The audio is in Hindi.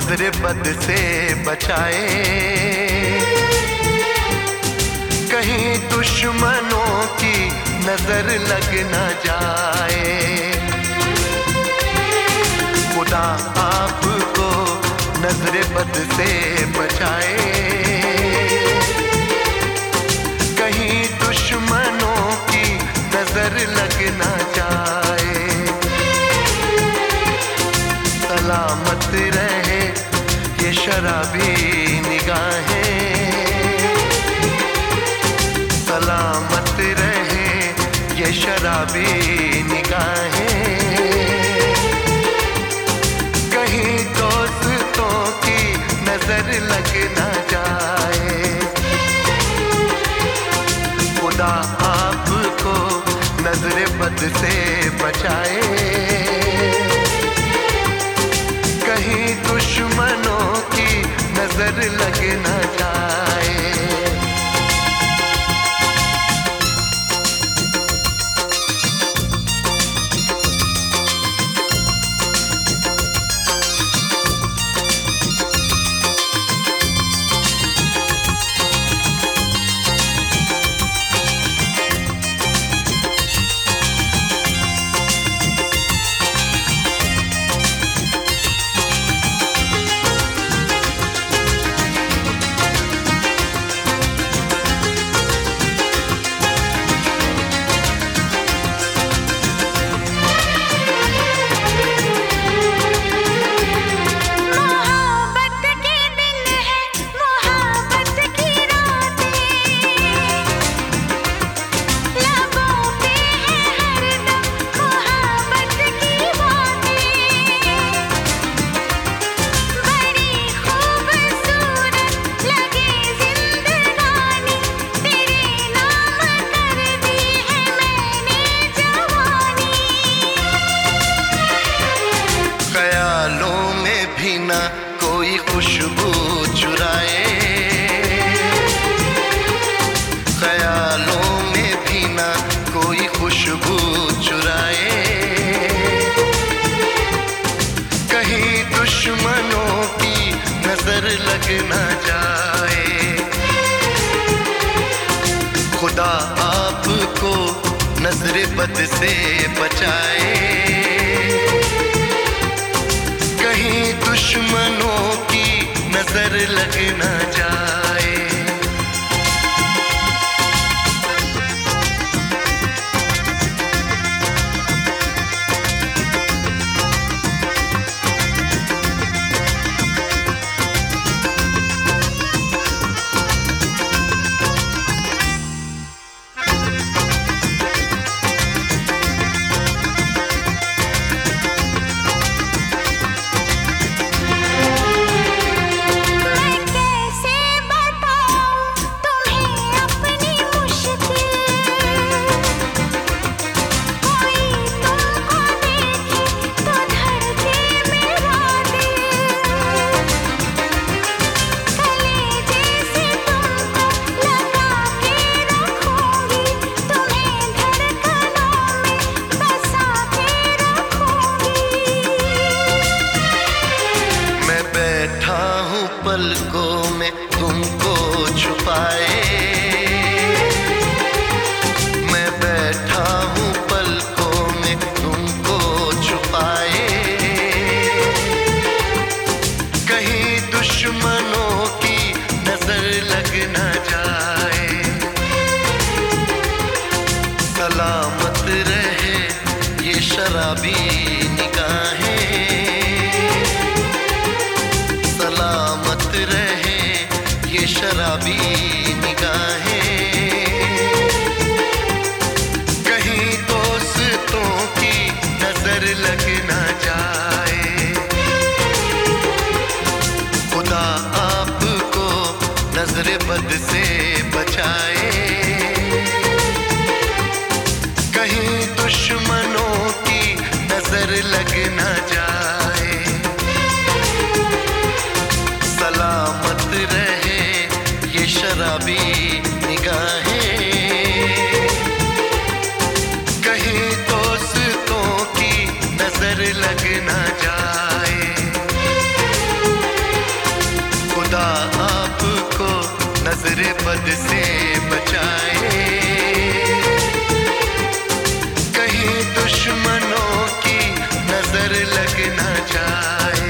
नज़र बद से बचाए। कहीं दुश्मनों की नज़र लग न जाए। खुदा आपको नज़र बद से बचाए। कहीं दुश्मनों की नज़र लग न सलामत रहे, ये शराबी निगाहें। कहीं दोस्तों की नज़र लग न जाए। खुदा आपको नज़र बद से बचाए। कहीं दुश्मनों की नज़र लग न जाए। लग न जाए। खुदा आपको नज़र बद से बचाए। कहीं दुश्मनों की नज़र लग न जाए। लग न जाए। सलामत रहे ये शराबी निगाहें। सलामत रहे ये शराबी निगाहें। कहीं दोस्तों की नज़र लग न लग न जाए। सलामत रहे ये शराबी निगाहें। कहीं दोस्तों की नज़र लग न जाए। खुदा आपको नज़र बद से लगना जाए